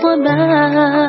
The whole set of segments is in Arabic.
我们。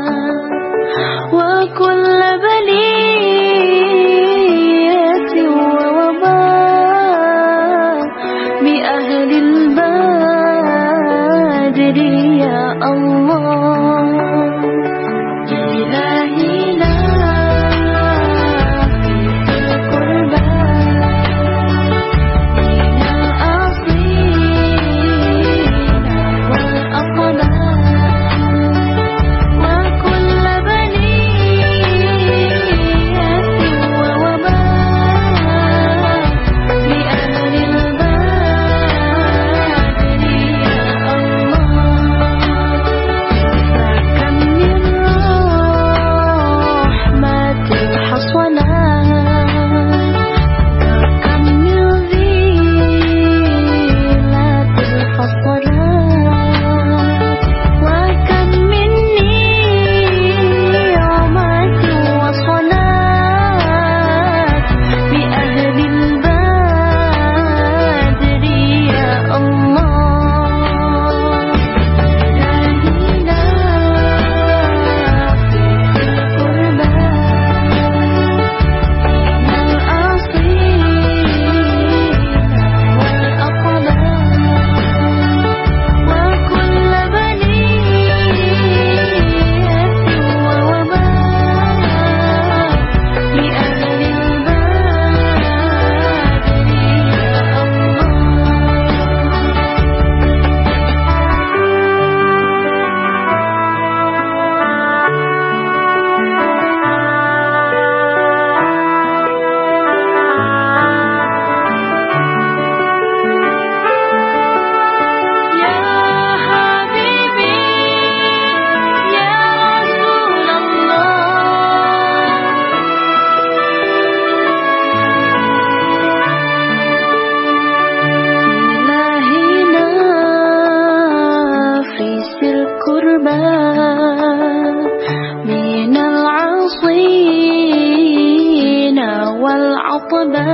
وطبا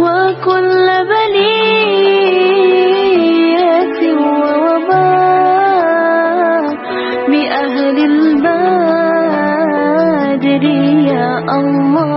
وكل بلية ووباء بأهل البادر يا الله.